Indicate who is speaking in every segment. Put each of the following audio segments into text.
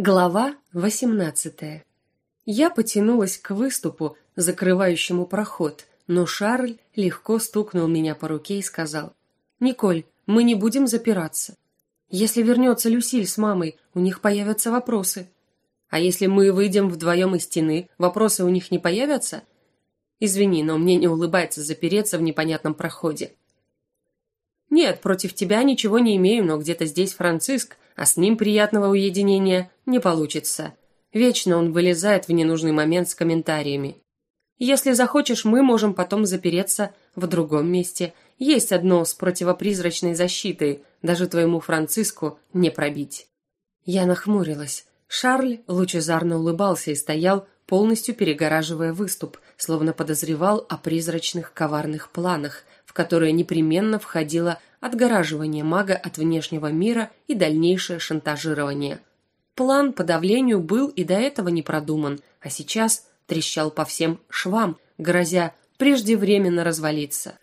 Speaker 1: Глава 18. Я потянулась к выступу, закрывающему проход, но Шарль легко стукнул меня по руке и сказал: "Николь, мы не будем запираться. Если вернется Люсиль с мамой, у них появятся вопросы. А если мы выйдем вдвоем из стены, вопросы у них не появятся? Извини, но мне не улыбается запереться в непонятном проходе. Нет, против тебя ничего не имею, но где-то здесь Франциск, а с ним приятного уединения не получится. Вечно он вылезает в ненужный момент с комментариями. Если захочешь, мы можем потом запереться в другом месте. Есть одно с противопризрачной защитой, даже твоему Франциску не пробить. Я нахмурилась. Шарль лучезарно улыбался и стоял, полностью перегораживая выступ, словно подозревал о призрачных коварных планах, в которые непременно входило отгораживание мага от внешнего мира и дальнейшее шантажирование. План по давлению был и до этого не продуман, а сейчас трещал по всем швам, грозя преждевременно развалиться.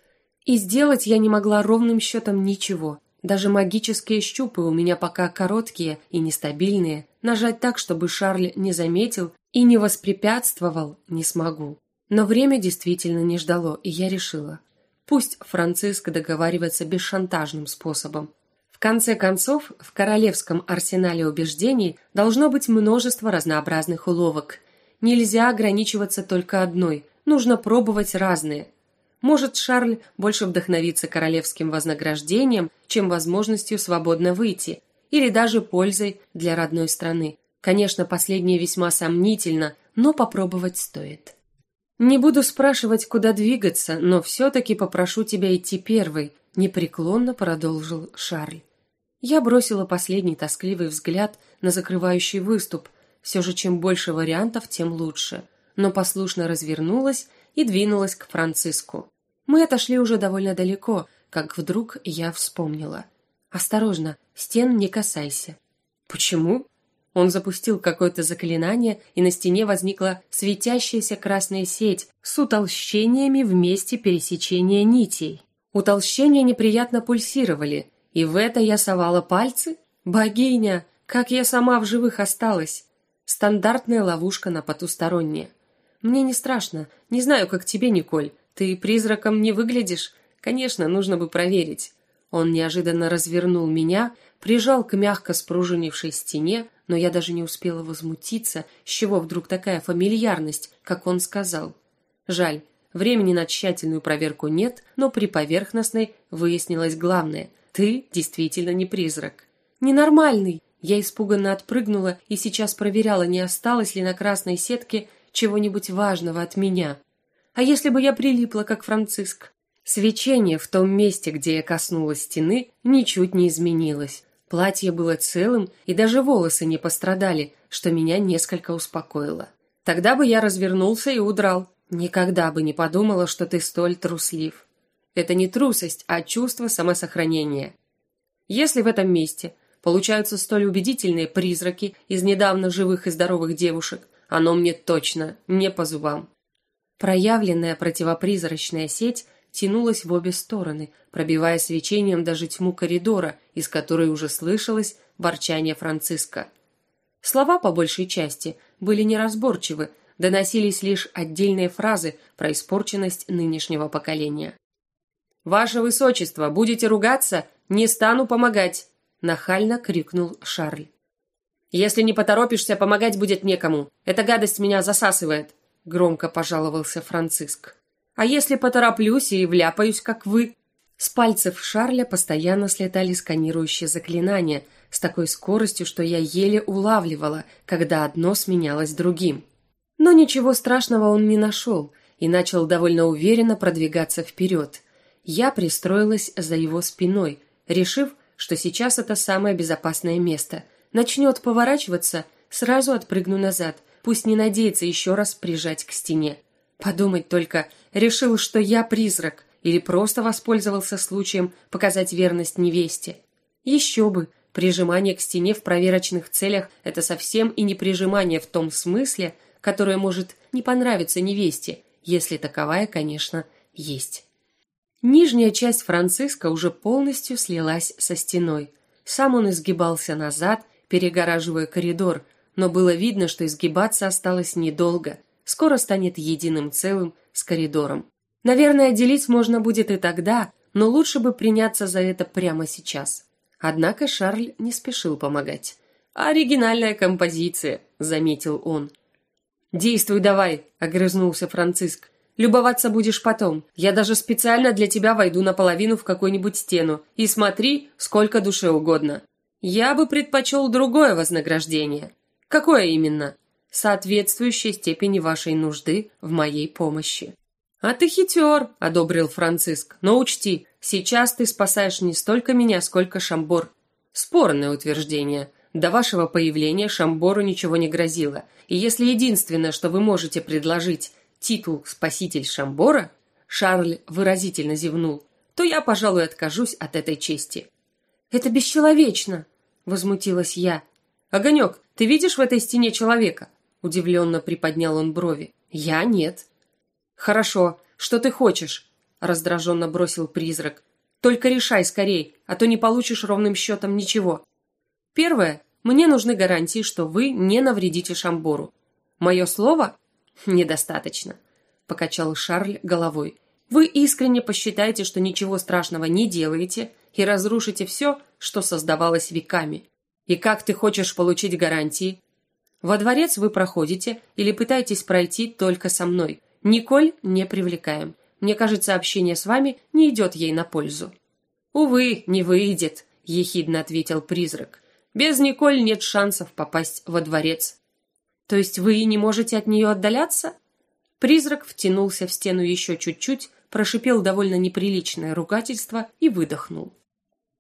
Speaker 1: И сделать я не могла ровным счетом ничего. Даже магические щупы у меня пока короткие и нестабильные. Нажать так, чтобы Шарль не заметил и не воспрепятствовал, не смогу. Но время действительно не ждало, и я решила, Пусть Франциск договаривается бесшантажным способом. В конце концов, в королевском арсенале убеждений должно быть множество разнообразных уловок. Нельзя ограничиваться только одной, нужно пробовать разные. Может, Шарль больше вдохновится королевским вознаграждением, чем возможностью свободно выйти, или даже пользой для родной страны. Конечно, последнее весьма сомнительно, но попробовать стоит. Не буду спрашивать, куда двигаться, но все-таки попрошу тебя идти первой, непреклонно продолжил Шарль. Я бросила последний тоскливый взгляд на закрывающий выступ. Все же чем больше вариантов, тем лучше. Но послушно развернулась и двинулась к Франциску. Мы отошли уже довольно далеко, как вдруг я вспомнила: осторожно, стен не касайся. Почему? Он запустил какое-то заклинание, и на стене возникла светящаяся красная сеть с утолщениями в месте пересечения нитей. Утолщения неприятно пульсировали, и в это я совала пальцы. Богиня, как я сама в живых осталась. Стандартная ловушка на потустороннее. Мне не страшно. Не знаю, как тебе, Николь. Ты призраком не выглядишь. Конечно, нужно бы проверить. Он неожиданно развернул меня, прижал к мягко спружинившей стене, но я даже не успела возмутиться, с чего вдруг такая фамильярность, как он сказал. Жаль, времени на тщательную проверку нет, но при поверхностной выяснилось главное: ты действительно не призрак. Ненормальный. Я испуганно отпрыгнула и сейчас проверяла, не осталось ли на красной сетке чего-нибудь важного от меня. А если бы я прилипла, как Франциск? Свечение в том месте, где я коснулась стены, ничуть не изменилось. Платье было целым, и даже волосы не пострадали, что меня несколько успокоило. Тогда бы я развернулся и удрал. Никогда бы не подумала, что ты столь труслив. Это не трусость, а чувство самосохранения. Если в этом месте получаются столь убедительные призраки из недавно живых и здоровых девушек, оно мне точно не по зубам. Проявленная противопризрачная сеть тянулась в обе стороны, пробивая свечением даже тьму коридора, из которой уже слышалось ворчание Франциска. Слова по большей части были неразборчивы, доносились лишь отдельные фразы про испорченность нынешнего поколения. Ваше высочество, будете ругаться, не стану помогать, нахально крикнул Шарль. Если не поторопишься, помогать будет некому. Эта гадость меня засасывает, громко пожаловался Франциск. А если потороплюсь и вляпаюсь, как вы? С пальцев Шарля постоянно слетали сканирующие заклинания с такой скоростью, что я еле улавливала, когда одно сменялось другим. Но ничего страшного он не нашел и начал довольно уверенно продвигаться вперед. Я пристроилась за его спиной, решив, что сейчас это самое безопасное место. Начнет поворачиваться, сразу отпрыгну назад, пусть не надеется еще раз прижать к стене. Подумать только, решил, что я призрак, или просто воспользовался случаем показать верность невесте. Еще бы, прижимание к стене в проверочных целях – это совсем и не прижимание в том смысле, которое может не понравиться невесте, если таковая, конечно, есть. Нижняя часть Франциска уже полностью слилась со стеной. Сам он изгибался назад, перегораживая коридор, но было видно, что изгибаться осталось недолго, скоро станет единым целым с коридором. Наверное, делить можно будет и тогда, но лучше бы приняться за это прямо сейчас. Однако Шарль не спешил помогать. «Оригинальная композиция», — заметил он. «Действуй давай», — огрызнулся Франциск. «Любоваться будешь потом. Я даже специально для тебя войду наполовину в какую-нибудь стену. И смотри, сколько душе угодно. Я бы предпочел другое вознаграждение. Какое именно? Соответствующей степени вашей нужды в моей помощи». «А ты хитер», — одобрил Франциск. «Но учти, сейчас ты спасаешь не столько меня, сколько Шамбор». Спорное утверждение. До вашего появления Шамбору ничего не грозило. И если единственное, что вы можете предложить, титул «Спаситель Шамбора», Шарль выразительно зевнул, то я, пожалуй, откажусь от этой чести. «Это бесчеловечно!» – возмутилась я. «Огонек, ты видишь в этой стене человека?» – удивленно приподнял он брови. «Я нет». «Хорошо, что ты хочешь?» – раздраженно бросил призрак. «Только решай скорей, а то не получишь ровным счетом ничего». Первое. Мне нужны гарантии, что вы не навредите Шамбору. Мое слово? Недостаточно. Покачал Шарль головой. Вы искренне посчитаете, что ничего страшного не делаете и разрушите все, что создавалось веками. И как ты хочешь получить гарантии? Во дворец вы проходите или пытаетесь пройти только со мной. Николь не привлекаем. Мне кажется, общение с вами не идет ей на пользу. Увы, не выйдет, ехидно ответил призрак. Без Николь нет шансов попасть во дворец. То есть вы не можете от нее отдаляться? Призрак втянулся в стену еще чуть-чуть, прошипел довольно неприличное ругательство и выдохнул.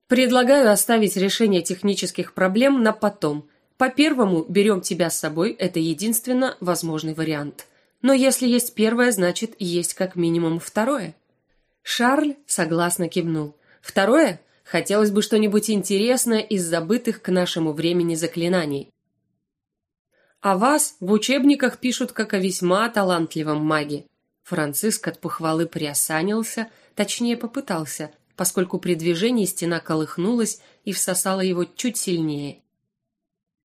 Speaker 1: Предлагаю оставить решение технических проблем на потом. По первому берем тебя с собой, это единственно возможный вариант. Но если есть первое, значит, есть как минимум второе. Шарль согласно кивнул. Второе? Хотелось бы что-нибудь интересное из забытых к нашему времени заклинаний. А вас в учебниках пишут как о весьма талантливом маге. Франциск от похвалы приосанился, точнее попытался, поскольку при движении стена колыхнулась и всосала его чуть сильнее.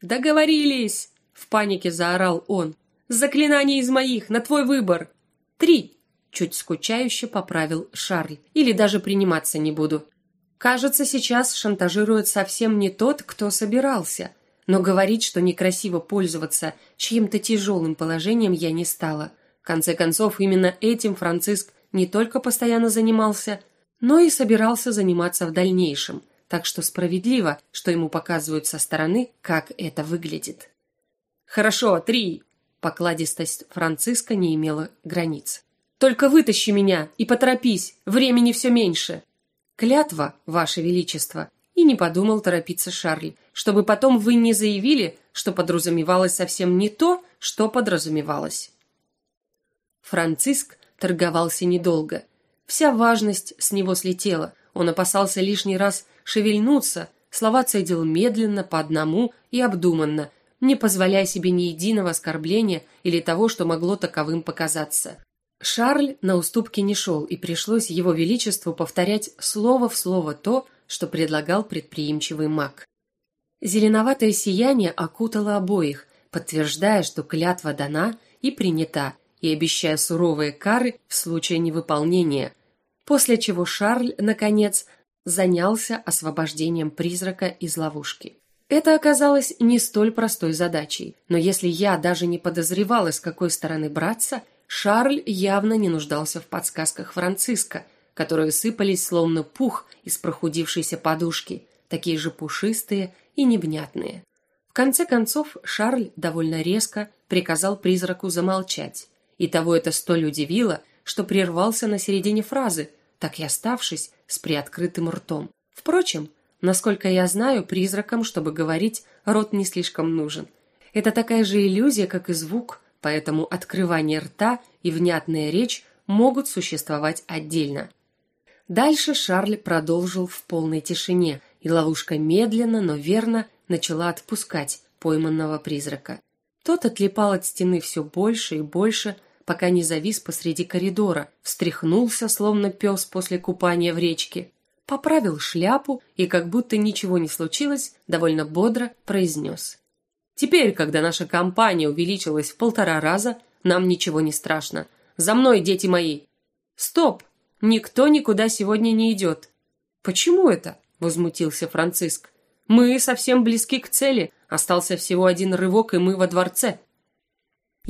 Speaker 1: «Договорились!» – в панике заорал он. Заклинание из моих, на твой выбор. Три. Чуть скучающе поправил Шарль. Или даже приниматься не буду. Кажется, сейчас шантажирует совсем не тот, кто собирался. Но говорить, что некрасиво пользоваться чьим-то тяжелым положением, я не стала. В конце концов, именно этим Франциск не только постоянно занимался, но и собирался заниматься в дальнейшем. Так что справедливо, что ему показывают со стороны, как это выглядит. Хорошо, три. Покладистость Франциска не имела границ. Только вытащи меня и поторопись, времени все меньше. Клятва, ваше величество. И не подумал торопиться Шарль, чтобы потом вы не заявили, что подразумевалось совсем не то, что подразумевалось. Франциск торговался недолго. Вся важность с него слетела. Он опасался лишний раз шевельнуться, слова цедил медленно, по одному и обдуманно, не позволяя себе ни единого оскорбления или того, что могло таковым показаться. Шарль на уступки не шел, и пришлось его величеству повторять слово в слово то, что предлагал предприимчивый маг. Зеленоватое сияние окутало обоих, подтверждая, что клятва дана и принята, и обещая суровые кары в случае невыполнения. После чего Шарль наконец занялся освобождением призрака из ловушки. Это оказалось не столь простой задачей, но если я даже не подозревала, с какой стороны браться, Шарль явно не нуждался в подсказках Франциска, которые сыпались словно пух из прохудившейся подушки, такие же пушистые и невнятные. В конце концов Шарль довольно резко приказал призраку замолчать, и того это столь удивило, что прервался на середине фразы, так и оставшись с приоткрытым ртом. Впрочем, Насколько я знаю, призракам, чтобы говорить, рот не слишком нужен. Это такая же иллюзия, как и звук, поэтому открывание рта и внятная речь могут существовать отдельно. Дальше Шарль продолжил в полной тишине, и ловушка медленно, но верно начала отпускать пойманного призрака. Тот отлипал от стены все больше и больше, пока не завис посреди коридора, встряхнулся, словно пес после купания в речке, поправил шляпу и, как будто ничего не случилось, довольно бодро произнес. Теперь, когда наша компания увеличилась в полтора раза, нам ничего не страшно. За мной, дети мои. Стоп! Никто никуда сегодня не идет. Почему это? возмутился Франциск. Мы совсем близки к цели. Остался всего один рывок, и мы во дворце.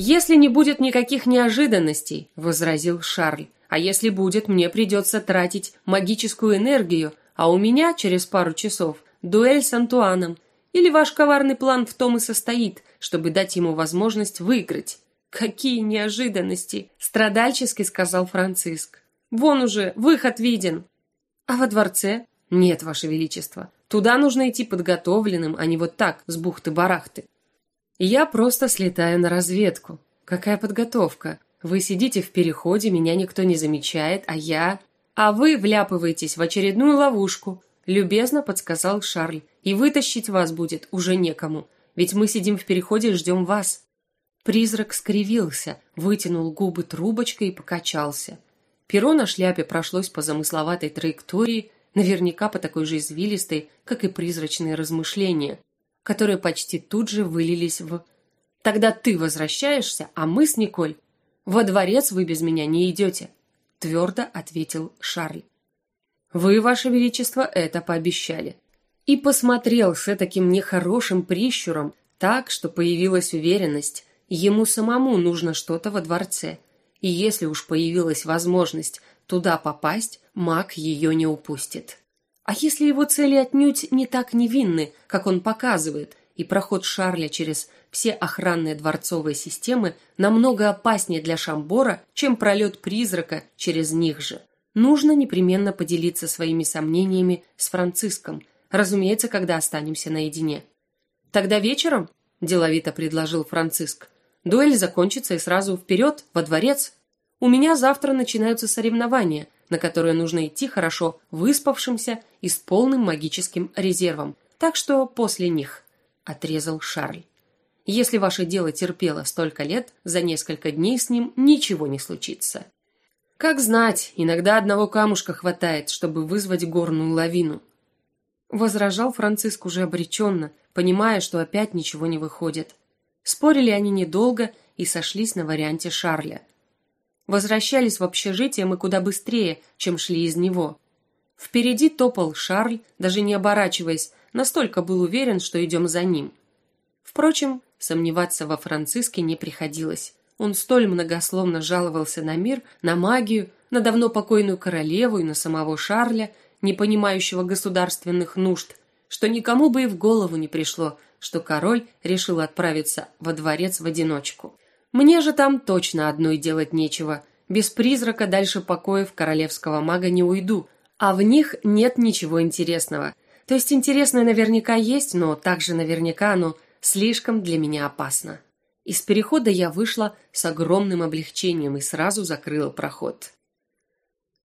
Speaker 1: Если не будет никаких неожиданностей, возразил Шарль. А если будет, мне придется тратить магическую энергию, а у меня через пару часов дуэль с Антуаном. Или ваш коварный план в том и состоит, чтобы дать ему возможность выиграть? Какие неожиданности, страдальчески сказал Франциск. Вон уже выход виден. А во дворце? Нет, ваше величество. Туда нужно идти подготовленным, а не вот так, с бухты-барахты. Я просто слетаю на разведку. Какая подготовка? Вы сидите в переходе, меня никто не замечает, а я... А вы вляпываетесь в очередную ловушку, любезно подсказал Шарль. И вытащить вас будет уже некому, ведь мы сидим в переходе и ждем вас. Призрак скривился, вытянул губы трубочкой и покачался. Перо на шляпе прошлось по замысловатой траектории, наверняка по такой же извилистой, как и призрачные размышления, которые почти тут же вылились в «Тогда ты возвращаешься, а мы с Николь во дворец вы без меня не идете», твердо ответил Шарль. «Вы, ваше величество, это пообещали». И посмотрел с таким нехорошим прищуром, так, что появилась уверенность, ему самому нужно что-то во дворце. И если уж появилась возможность туда попасть, маг ее не упустит. А если его цели отнюдь не так невинны, как он показывает, и проход Шарля через все охранные дворцовые системы намного опаснее для Шамбора, чем пролет призрака через них же. Нужно непременно поделиться своими сомнениями с Франциском, разумеется, когда останемся наедине. Тогда вечером, деловито предложил Франциск. Дуэль закончится и сразу вперед во дворец. У меня завтра начинаются соревнования, на которые нужно идти хорошо выспавшимся и с полным магическим резервом. Так что после них, отрезал Шарль. Если ваше дело терпело столько лет, за несколько дней с ним ничего не случится. Как знать, иногда одного камушка хватает, чтобы вызвать горную лавину. Возражал Франциск уже обреченно, понимая, что опять ничего не выходит. Спорили они недолго и сошлись на варианте Шарля. Возвращались в общежитие мы куда быстрее, чем шли из него. Впереди топал Шарль, даже не оборачиваясь, настолько был уверен, что идем за ним. Впрочем, сомневаться во Франциске не приходилось. Он столь многословно жаловался на мир, на магию, на давно покойную королеву и на самого Шарля, не понимающего государственных нужд, что никому бы и в голову не пришло, что король решил отправиться во дворец в одиночку. Мне же там точно одной делать нечего. Без призрака дальше покоев королевского мага не уйду, а в них нет ничего интересного. То есть интересное наверняка есть, но также наверняка оно слишком для меня опасно. Из перехода я вышла с огромным облегчением и сразу закрыла проход.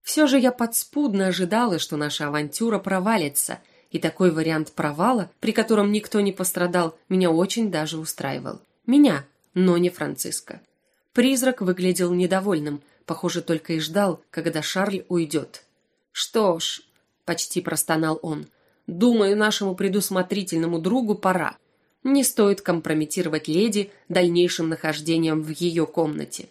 Speaker 1: Все же я подспудно ожидала, что наша авантюра провалится, и такой вариант провала, при котором никто не пострадал, меня очень даже устраивал. Меня, но не Франциска. Призрак выглядел недовольным, похоже, только и ждал, когда Шарль уйдет. Что ж, почти простонал он. Думаю, нашему предусмотрительному другу пора. Не стоит компрометировать леди дальнейшим нахождением в ее комнате.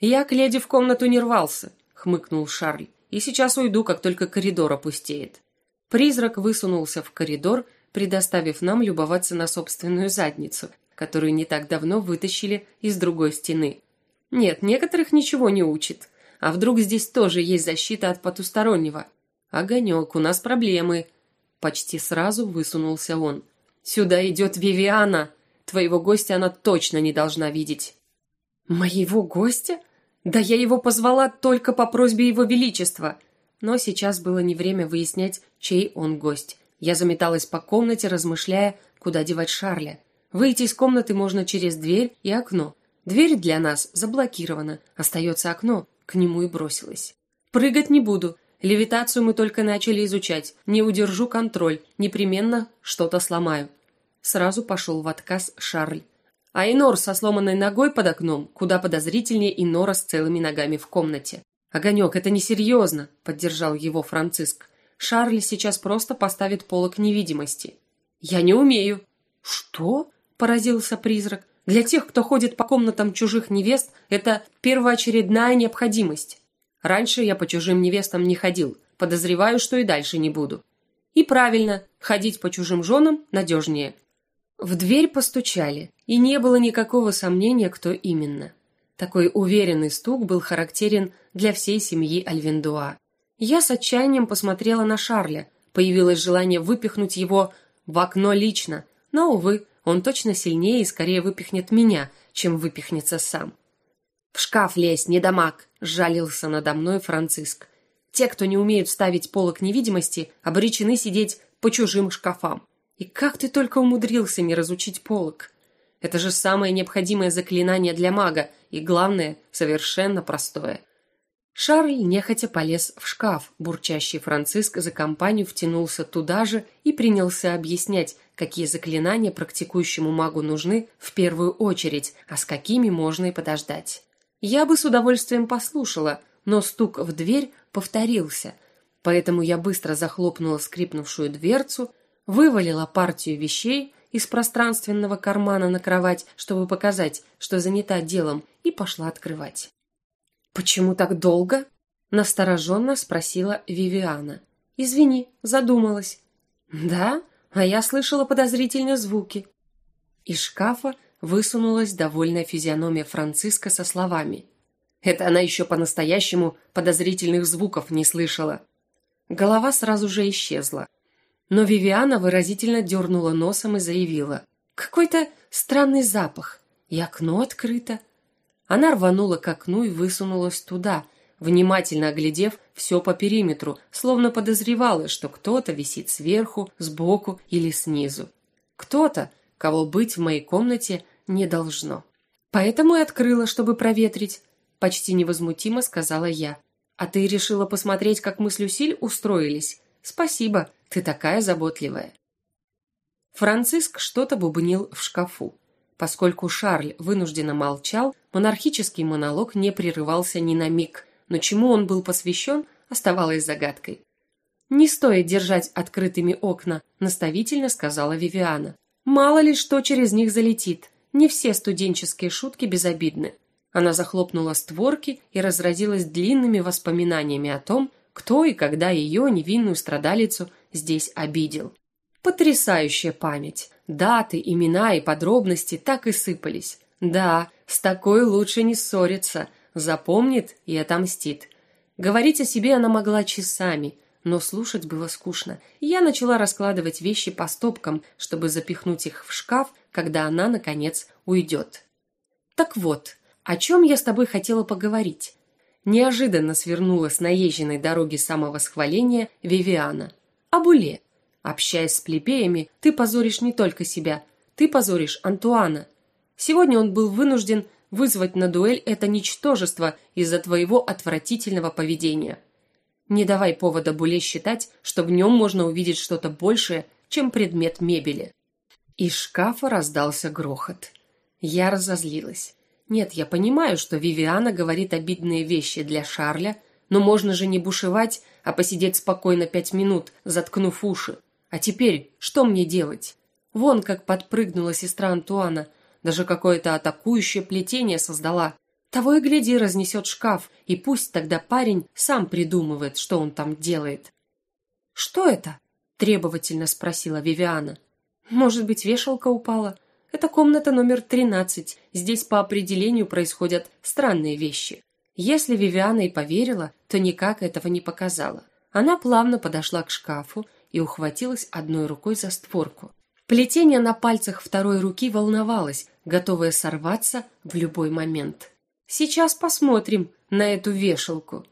Speaker 1: Я к леди в комнату не рвался, хмыкнул Шарль. И сейчас уйду, как только коридор опустеет. Призрак высунулся в коридор, предоставив нам любоваться на собственную задницу, которую не так давно вытащили из другой стены. Нет, некоторых ничего не учит. А вдруг здесь тоже есть защита от потустороннего? Огонек, у нас проблемы. Почти сразу высунулся он. Сюда идет Вивиана. Твоего гостя она точно не должна видеть. Моего гостя? Да я его позвала только по просьбе его величества. Но сейчас было не время выяснять, чей он гость. Я заметалась по комнате, размышляя, куда девать Шарля. Выйти из комнаты можно через дверь и окно. Дверь для нас заблокирована, остается окно. К нему и бросилась. Прыгать не буду. Левитацию мы только начали изучать. Не удержу контроль, непременно что-то сломаю. Сразу пошел в отказ Шарль. А Инор со сломанной ногой под окном куда подозрительнее Инора с целыми ногами в комнате. Огонек, это несерьезно, поддержал его Франциск. Шарль сейчас просто поставит полок невидимости. Я не умею. Что? Поразился призрак. Для тех, кто ходит по комнатам чужих невест, это первоочередная необходимость. Раньше я по чужим невестам не ходил, подозреваю, что и дальше не буду. И правильно, ходить по чужим женам надежнее. В дверь постучали, и не было никакого сомнения, кто именно. Такой уверенный стук был характерен для всей семьи Альвендуа. Я с отчаянием посмотрела на Шарля. Появилось желание выпихнуть его в окно лично, но, увы, он точно сильнее и скорее выпихнет меня, чем выпихнется сам. «В шкаф лезь, недомаг!» – жалился надо мной Франциск. «Те, кто не умеют ставить полок невидимости, обречены сидеть по чужим шкафам. И как ты только умудрился не разучить полок? Это же самое необходимое заклинание для мага, и главное, совершенно простое. Шарль нехотя полез в шкаф, бурчащий Франциск за компанию втянулся туда же и принялся объяснять, какие заклинания практикующему магу нужны в первую очередь, а с какими можно и подождать. Я бы с удовольствием послушала, но стук в дверь повторился, поэтому я быстро захлопнула скрипнувшую дверцу, вывалила партию вещей из пространственного кармана на кровать, чтобы показать, что занята делом, и пошла открывать. «Почему так долго?» – настороженно спросила Вивиана. «Извини, задумалась». «Да? А я слышала подозрительные звуки». Из шкафа высунулась довольная физиономия Франциска со словами. «Это она еще по-настоящему подозрительных звуков не слышала». Голова сразу же исчезла. Но Вивиана выразительно дернула носом и заявила. «Какой-то странный запах. И окно открыто. Она рванула к окну и высунулась туда, внимательно оглядев все по периметру, словно подозревала, что кто-то висит сверху, сбоку или снизу. Кто-то, кого быть в моей комнате не должно. Поэтому и открыла, чтобы проветрить, почти невозмутимо сказала я. А ты решила посмотреть, как мы с Люсиль устроились? Спасибо, ты такая заботливая. Франциск что-то бубнил в шкафу. Поскольку Шарль вынужденно молчал, монархический монолог не прерывался ни на миг, но чему он был посвящен, оставалось загадкой. «Не стоит держать открытыми окна», – наставительно сказала Вивиана. «Мало ли что через них залетит. Не все студенческие шутки безобидны». Она захлопнула створки и разразилась длинными воспоминаниями о том, кто и когда ее, невинную страдалицу, здесь обидел. Потрясающая память. Даты, имена и подробности так и сыпались. Да, с такой лучше не ссориться. Запомнит и отомстит. Говорить о себе она могла часами, но слушать было скучно. Я начала раскладывать вещи по стопкам, чтобы запихнуть их в шкаф, когда она, наконец, уйдет. Так вот, о чем я с тобой хотела поговорить? Неожиданно свернула с наезженной дороги самовосхваления Вивиана. Об Уле. Общаясь с плебеями, ты позоришь не только себя, ты позоришь Антуана. Сегодня он был вынужден вызвать на дуэль это ничтожество из-за твоего отвратительного поведения. Не давай повода Буле считать, что в нем можно увидеть что-то большее, чем предмет мебели. Из шкафа раздался грохот. Я разозлилась. Нет, я понимаю, что Вивиана говорит обидные вещи для Шарля, но можно же не бушевать, а посидеть спокойно пять минут, заткнув уши. А теперь что мне делать? Вон как подпрыгнула сестра Антуана, даже какое-то атакующее плетение создала. Того и гляди, разнесет шкаф, и пусть тогда парень сам придумывает, что он там делает. Что это? требовательно спросила Вивиана. Может быть, вешалка упала? Это комната номер тринадцать. Здесь по определению происходят странные вещи. Если Вивиана и поверила, то никак этого не показала. Она плавно подошла к шкафу и ухватилась одной рукой за створку. Плетение на пальцах второй руки волновалось, готовое сорваться в любой момент. Сейчас посмотрим на эту вешалку.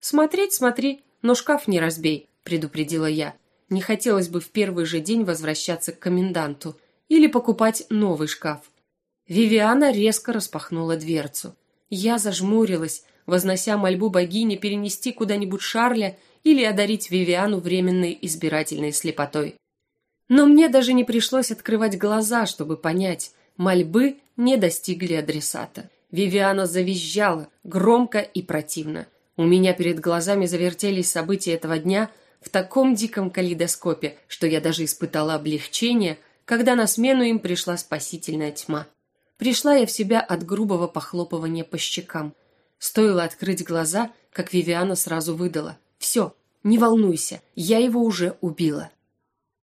Speaker 1: Смотреть, смотри, но шкаф не разбей, предупредила я. Не хотелось бы в первый же день возвращаться к коменданту или покупать новый шкаф. Вивиана резко распахнула дверцу. Я зажмурилась, вознося мольбу богине перенести куда-нибудь Шарля или одарить Вивиану временной избирательной слепотой. Но мне даже не пришлось открывать глаза, чтобы понять, мольбы не достигли адресата. Вивиана завизжала, громко и противно. У меня перед глазами завертелись события этого дня в таком диком калейдоскопе, что я даже испытала облегчение, когда на смену им пришла спасительная тьма. Пришла я в себя от грубого похлопывания по щекам. Стоило открыть глаза, как Вивиана сразу выдала. «Все, не волнуйся, я его уже убила».